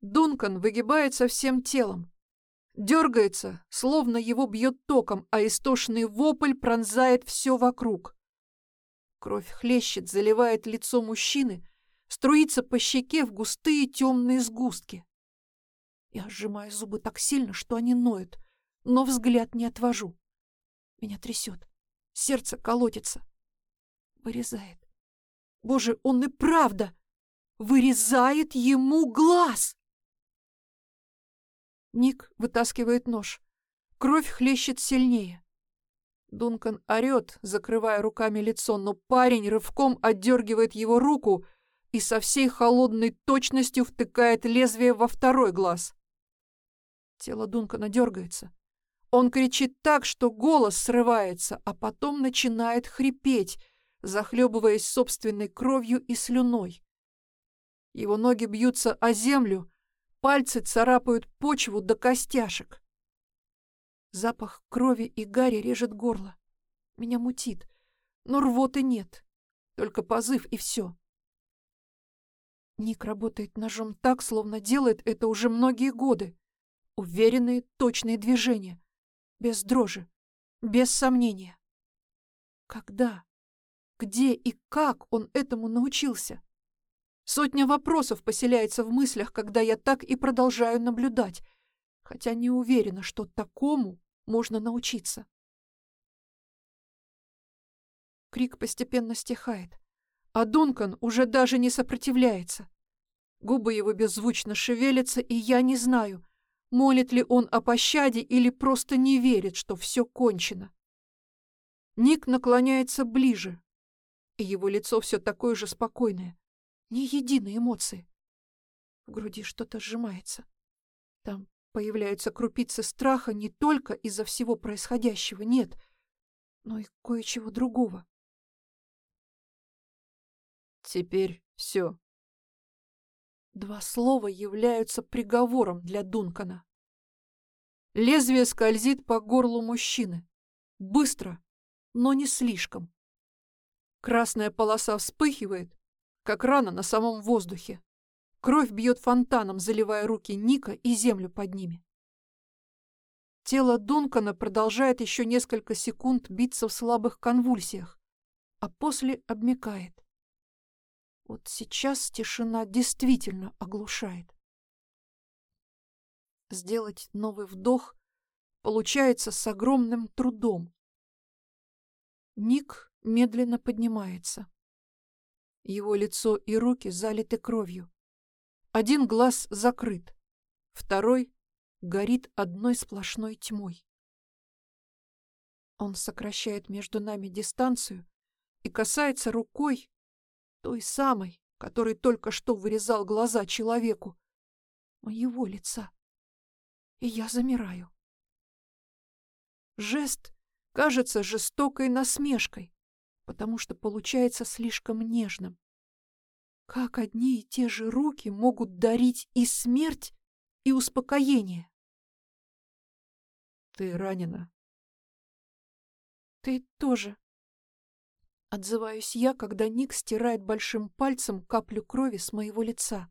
Дункан выгибается всем телом. Дергается, словно его бьет током, а истошный вопль пронзает все вокруг. Кровь хлещет, заливает лицо мужчины, струится по щеке в густые темные сгустки. Я сжимаю зубы так сильно, что они ноют, но взгляд не отвожу. Меня трясет, сердце колотится. Вырезает. Боже, он и правда вырезает ему глаз! Ник вытаскивает нож. Кровь хлещет сильнее. Дункан орет, закрывая руками лицо, но парень рывком отдергивает его руку и со всей холодной точностью втыкает лезвие во второй глаз. Тело Дункана дергается. Он кричит так, что голос срывается, а потом начинает хрипеть, захлебываясь собственной кровью и слюной. Его ноги бьются о землю, Пальцы царапают почву до костяшек. Запах крови и гари режет горло. Меня мутит, но рвоты нет. Только позыв и все. Ник работает ножом так, словно делает это уже многие годы. Уверенные, точные движения. Без дрожи. Без сомнения. Когда? Где и как он этому научился? Сотня вопросов поселяется в мыслях, когда я так и продолжаю наблюдать, хотя не уверена, что такому можно научиться. Крик постепенно стихает, а Дункан уже даже не сопротивляется. Губы его беззвучно шевелятся, и я не знаю, молит ли он о пощаде или просто не верит, что все кончено. Ник наклоняется ближе, и его лицо все такое же спокойное. Ни единой эмоции. В груди что-то сжимается. Там появляются крупицы страха не только из-за всего происходящего, нет, но и кое-чего другого. Теперь все. Два слова являются приговором для Дункана. Лезвие скользит по горлу мужчины. Быстро, но не слишком. Красная полоса вспыхивает, как рана на самом воздухе. Кровь бьет фонтаном, заливая руки Ника и землю под ними. Тело Дункана продолжает еще несколько секунд биться в слабых конвульсиях, а после обмекает. Вот сейчас тишина действительно оглушает. Сделать новый вдох получается с огромным трудом. Ник медленно поднимается. Его лицо и руки залиты кровью. Один глаз закрыт, второй горит одной сплошной тьмой. Он сокращает между нами дистанцию и касается рукой той самой, который только что вырезал глаза человеку, моего лица. И я замираю. Жест кажется жестокой насмешкой, потому что получается слишком нежным. Как одни и те же руки могут дарить и смерть, и успокоение? Ты ранена. Ты тоже. Отзываюсь я, когда Ник стирает большим пальцем каплю крови с моего лица.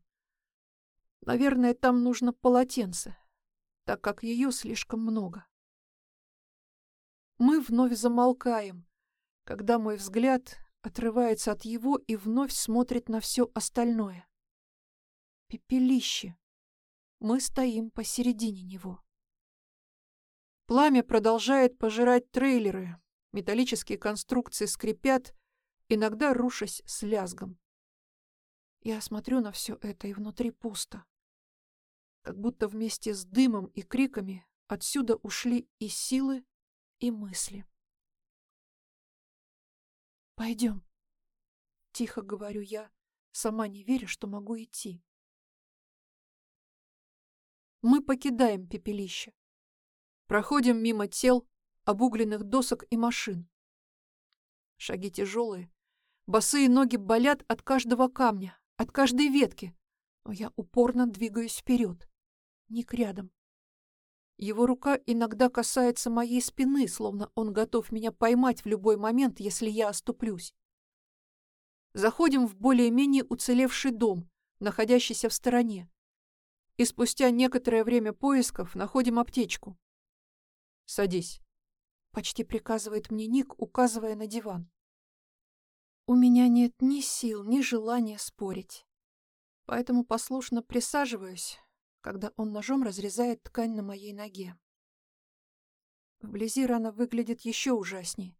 Наверное, там нужно полотенце, так как ее слишком много. Мы вновь замолкаем, когда мой взгляд отрывается от его и вновь смотрит на все остальное. Пепелище. Мы стоим посередине него. Пламя продолжает пожирать трейлеры, металлические конструкции скрипят, иногда рушась с лязгом. Я смотрю на все это, и внутри пусто. Как будто вместе с дымом и криками отсюда ушли и силы, и мысли. «Пойдем», — тихо говорю я, сама не веря, что могу идти. Мы покидаем пепелище. Проходим мимо тел, обугленных досок и машин. Шаги тяжелые, босые ноги болят от каждого камня, от каждой ветки, но я упорно двигаюсь вперед. Ник рядом. Его рука иногда касается моей спины, словно он готов меня поймать в любой момент, если я оступлюсь. Заходим в более-менее уцелевший дом, находящийся в стороне. И спустя некоторое время поисков находим аптечку. «Садись», — почти приказывает мне Ник, указывая на диван. У меня нет ни сил, ни желания спорить. Поэтому послушно присаживаюсь, когда он ножом разрезает ткань на моей ноге. Вблизи рана выглядит еще ужаснее.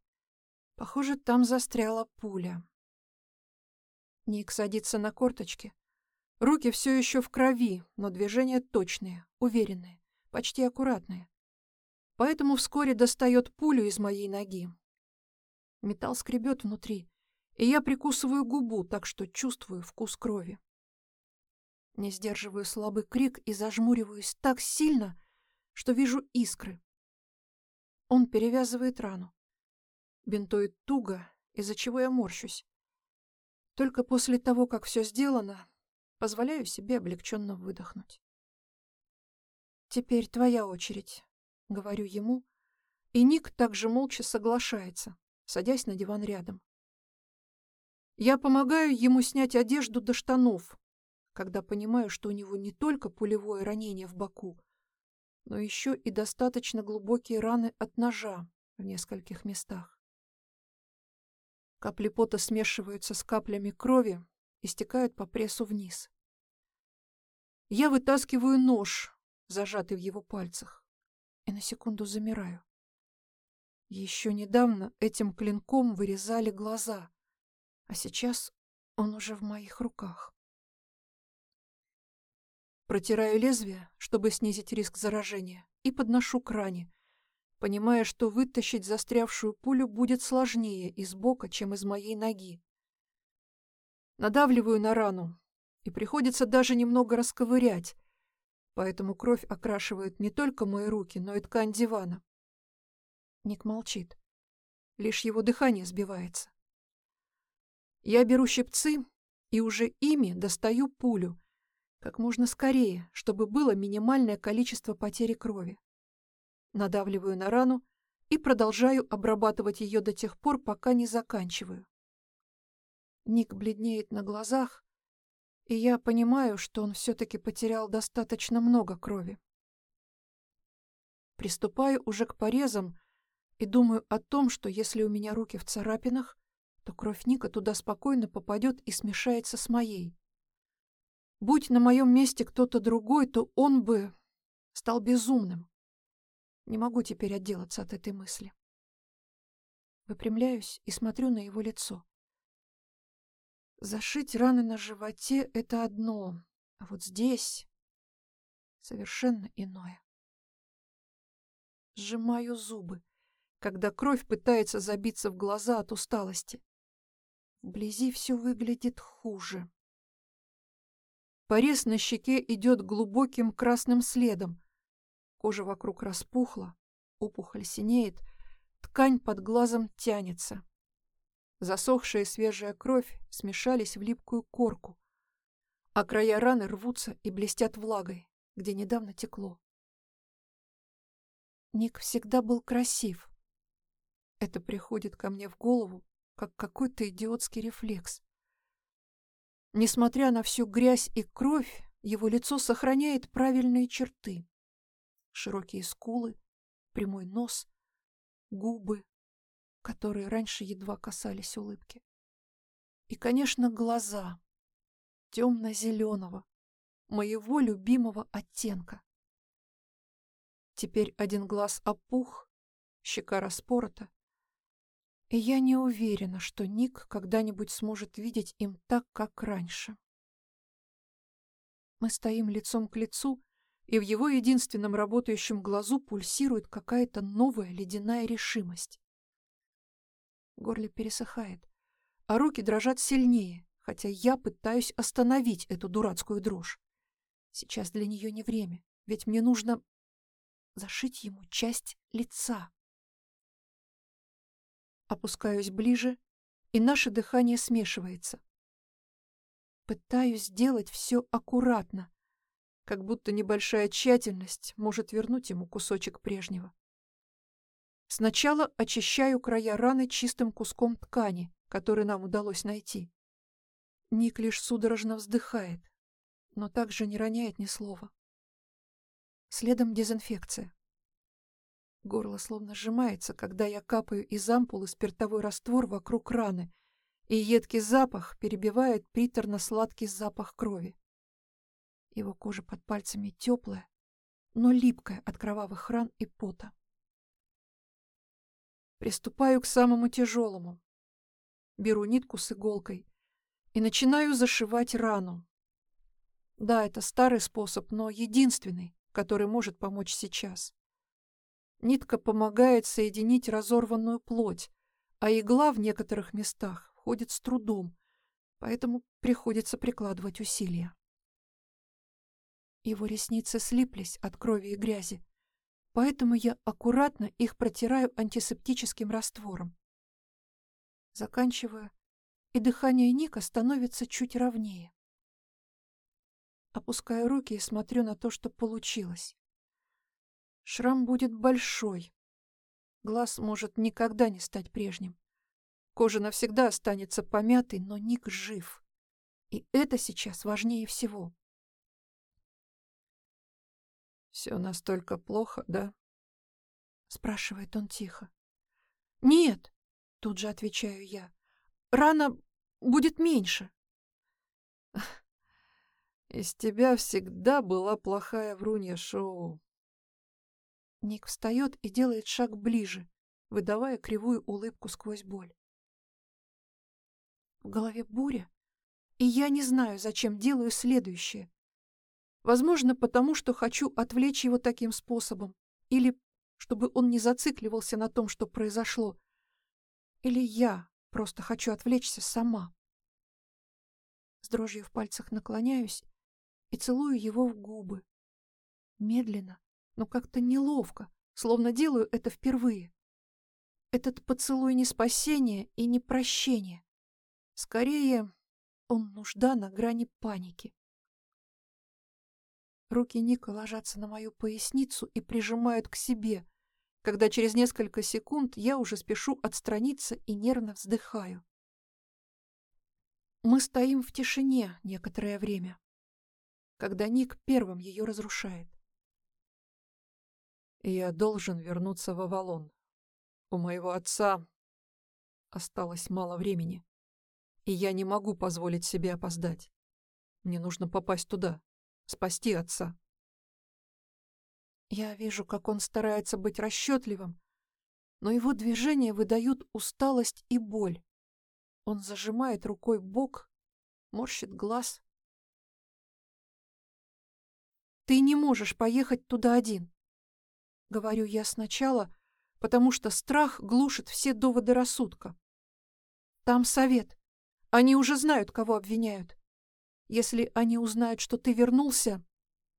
Похоже, там застряла пуля. Ник садится на корточки. Руки все еще в крови, но движения точные, уверенные, почти аккуратные. Поэтому вскоре достает пулю из моей ноги. Металл скребет внутри, и я прикусываю губу, так что чувствую вкус крови. Не сдерживаю слабый крик и зажмуриваюсь так сильно, что вижу искры. Он перевязывает рану. Бинтует туго, из-за чего я морщусь. Только после того, как все сделано, позволяю себе облегченно выдохнуть. «Теперь твоя очередь», — говорю ему, и Ник также молча соглашается, садясь на диван рядом. Я помогаю ему снять одежду до штанов, когда понимаю, что у него не только пулевое ранение в боку, но еще и достаточно глубокие раны от ножа в нескольких местах. Капли пота смешиваются с каплями крови и стекают по прессу вниз. Я вытаскиваю нож, зажатый в его пальцах, и на секунду замираю. Еще недавно этим клинком вырезали глаза, а сейчас он уже в моих руках. Протираю лезвие, чтобы снизить риск заражения, и подношу к ране, понимая, что вытащить застрявшую пулю будет сложнее из бока, чем из моей ноги. Надавливаю на рану, и приходится даже немного расковырять, поэтому кровь окрашивает не только мои руки, но и ткань дивана. Ник молчит. Лишь его дыхание сбивается. Я беру щипцы и уже ими достаю пулю, как можно скорее, чтобы было минимальное количество потери крови. Надавливаю на рану и продолжаю обрабатывать ее до тех пор, пока не заканчиваю. Ник бледнеет на глазах, и я понимаю, что он все-таки потерял достаточно много крови. Приступаю уже к порезам и думаю о том, что если у меня руки в царапинах, то кровь Ника туда спокойно попадет и смешается с моей. Будь на моем месте кто-то другой, то он бы стал безумным. Не могу теперь отделаться от этой мысли. Выпрямляюсь и смотрю на его лицо. Зашить раны на животе — это одно, а вот здесь совершенно иное. Сжимаю зубы, когда кровь пытается забиться в глаза от усталости. Вблизи все выглядит хуже. Порез на щеке идет глубоким красным следом. Кожа вокруг распухла, опухоль синеет, ткань под глазом тянется. Засохшая и свежая кровь смешались в липкую корку, а края раны рвутся и блестят влагой, где недавно текло. Ник всегда был красив. Это приходит ко мне в голову, как какой-то идиотский рефлекс. Несмотря на всю грязь и кровь, его лицо сохраняет правильные черты. Широкие скулы, прямой нос, губы, которые раньше едва касались улыбки. И, конечно, глаза темно-зеленого, моего любимого оттенка. Теперь один глаз опух, щека распорота, и я не уверена, что Ник когда-нибудь сможет видеть им так, как раньше. Мы стоим лицом к лицу, и в его единственном работающем глазу пульсирует какая-то новая ледяная решимость. Горле пересыхает, а руки дрожат сильнее, хотя я пытаюсь остановить эту дурацкую дрожь. Сейчас для нее не время, ведь мне нужно зашить ему часть лица. Опускаюсь ближе, и наше дыхание смешивается. Пытаюсь сделать все аккуратно, как будто небольшая тщательность может вернуть ему кусочек прежнего. Сначала очищаю края раны чистым куском ткани, который нам удалось найти. Ник лишь судорожно вздыхает, но также не роняет ни слова. Следом дезинфекция. Горло словно сжимается, когда я капаю из ампулы спиртовой раствор вокруг раны, и едкий запах перебивает приторно-сладкий запах крови. Его кожа под пальцами теплая, но липкая от кровавых ран и пота. Приступаю к самому тяжелому. Беру нитку с иголкой и начинаю зашивать рану. Да, это старый способ, но единственный, который может помочь сейчас. Нитка помогает соединить разорванную плоть, а игла в некоторых местах входит с трудом, поэтому приходится прикладывать усилия. Его ресницы слиплись от крови и грязи, поэтому я аккуратно их протираю антисептическим раствором. Заканчиваю, и дыхание Ника становится чуть ровнее. Опускаю руки и смотрю на то, что получилось. Шрам будет большой. Глаз может никогда не стать прежним. Кожа навсегда останется помятой, но Ник жив. И это сейчас важнее всего. «Все настолько плохо, да?» — спрашивает он тихо. «Нет», — тут же отвечаю я, — «рана будет меньше». «Из тебя всегда была плохая врунья, Шоу». Ник встает и делает шаг ближе, выдавая кривую улыбку сквозь боль. В голове буря, и я не знаю, зачем делаю следующее. Возможно, потому что хочу отвлечь его таким способом, или чтобы он не зацикливался на том, что произошло. Или я просто хочу отвлечься сама. С дрожью в пальцах наклоняюсь и целую его в губы. Медленно, но как-то неловко, словно делаю это впервые. Этот поцелуй не спасение и не прощение. Скорее, он нужда на грани паники. Руки Ника ложатся на мою поясницу и прижимают к себе, когда через несколько секунд я уже спешу отстраниться и нервно вздыхаю. Мы стоим в тишине некоторое время, когда Ник первым ее разрушает. Я должен вернуться в Авалон. У моего отца осталось мало времени и я не могу позволить себе опоздать. Мне нужно попасть туда, спасти отца. Я вижу, как он старается быть расчетливым, но его движения выдают усталость и боль. Он зажимает рукой бок, морщит глаз. «Ты не можешь поехать туда один», — говорю я сначала, потому что страх глушит все доводы рассудка. «Там совет. Они уже знают, кого обвиняют. Если они узнают, что ты вернулся,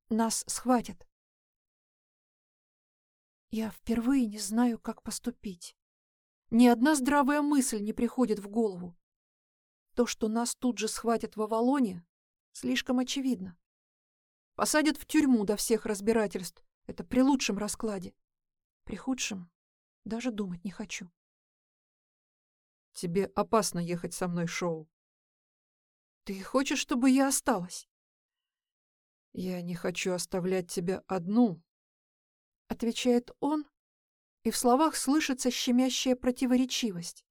нас схватят. Я впервые не знаю, как поступить. Ни одна здравая мысль не приходит в голову. То, что нас тут же схватят в Авалоне, слишком очевидно. Посадят в тюрьму до всех разбирательств. Это при лучшем раскладе. При худшем даже думать не хочу. Тебе опасно ехать со мной, Шоу. Ты хочешь, чтобы я осталась? Я не хочу оставлять тебя одну, отвечает он, и в словах слышится щемящая противоречивость.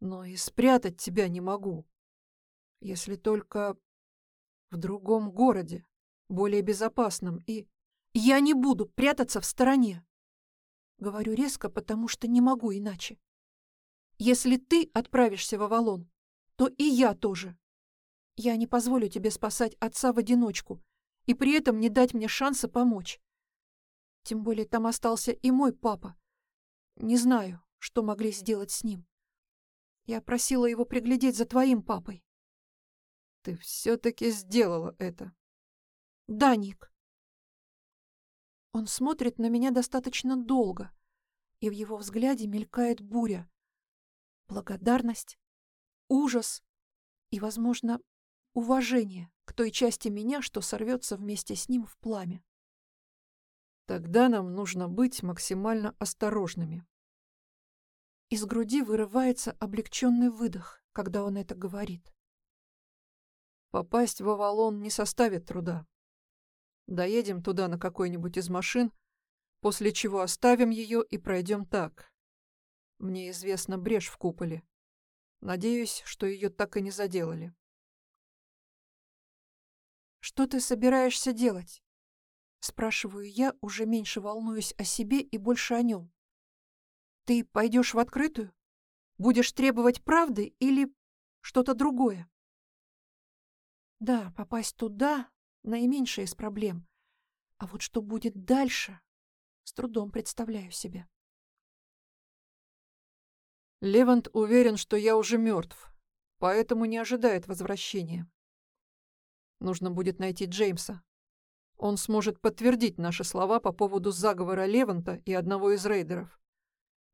Но и спрятать тебя не могу, если только в другом городе, более безопасном и... Я не буду прятаться в стороне. Говорю резко, потому что не могу иначе. Если ты отправишься в Авалон, то и я тоже. Я не позволю тебе спасать отца в одиночку и при этом не дать мне шанса помочь. Тем более там остался и мой папа. Не знаю, что могли сделать с ним. Я просила его приглядеть за твоим папой. Ты все-таки сделала это. Да, Ник. Он смотрит на меня достаточно долго, и в его взгляде мелькает буря благодарность, ужас и, возможно, уважение к той части меня, что сорвется вместе с ним в пламя. Тогда нам нужно быть максимально осторожными. Из груди вырывается облегченный выдох, когда он это говорит. Попасть в Авалон не составит труда. Доедем туда на какой-нибудь из машин, после чего оставим ее и пройдем так, мне известна брешь в куполе. Надеюсь, что ее так и не заделали. «Что ты собираешься делать?» Спрашиваю я, уже меньше волнуюсь о себе и больше о нем. «Ты пойдешь в открытую? Будешь требовать правды или что-то другое?» Да, попасть туда — наименьшая из проблем. А вот что будет дальше, с трудом представляю себе. Левант уверен, что я уже мертв, поэтому не ожидает возвращения. Нужно будет найти Джеймса. Он сможет подтвердить наши слова по поводу заговора Леванта и одного из рейдеров.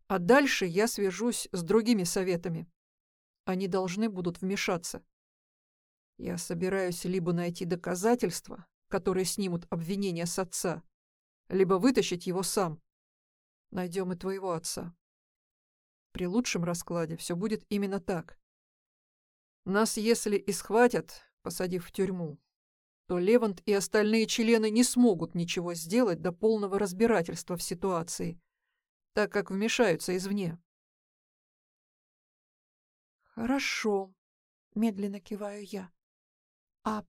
А дальше я свяжусь с другими советами. Они должны будут вмешаться. Я собираюсь либо найти доказательства, которые снимут обвинения с отца, либо вытащить его сам. Найдем и твоего отца. При лучшем раскладе все будет именно так. Нас, если и схватят, посадив в тюрьму, то Левант и остальные члены не смогут ничего сделать до полного разбирательства в ситуации, так как вмешаются извне. «Хорошо», — медленно киваю я. «А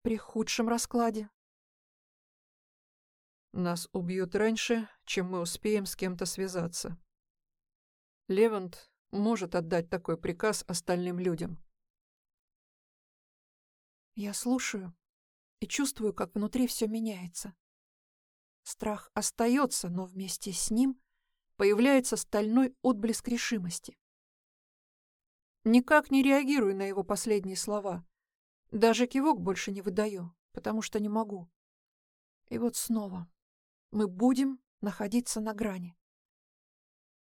при худшем раскладе?» Нас убьют раньше, чем мы успеем с кем-то связаться. Левант может отдать такой приказ остальным людям. Я слушаю и чувствую, как внутри все меняется. Страх остается, но вместе с ним появляется стальной отблеск решимости. Никак не реагирую на его последние слова. Даже кивок больше не выдаю, потому что не могу. И вот снова. Мы будем находиться на грани.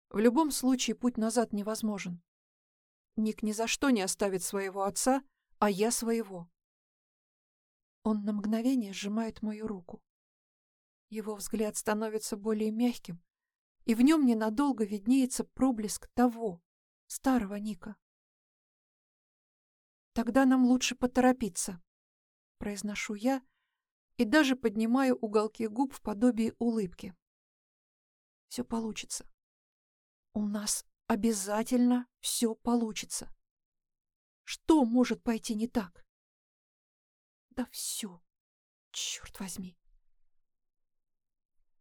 В любом случае путь назад невозможен. Ник ни за что не оставит своего отца, а я своего. Он на мгновение сжимает мою руку. Его взгляд становится более мягким, и в нем ненадолго виднеется проблеск того, старого Ника. «Тогда нам лучше поторопиться», — произношу я и даже поднимаю уголки губ в подобии улыбки. «Все получится. У нас обязательно все получится. Что может пойти не так?» «Да все, черт возьми!»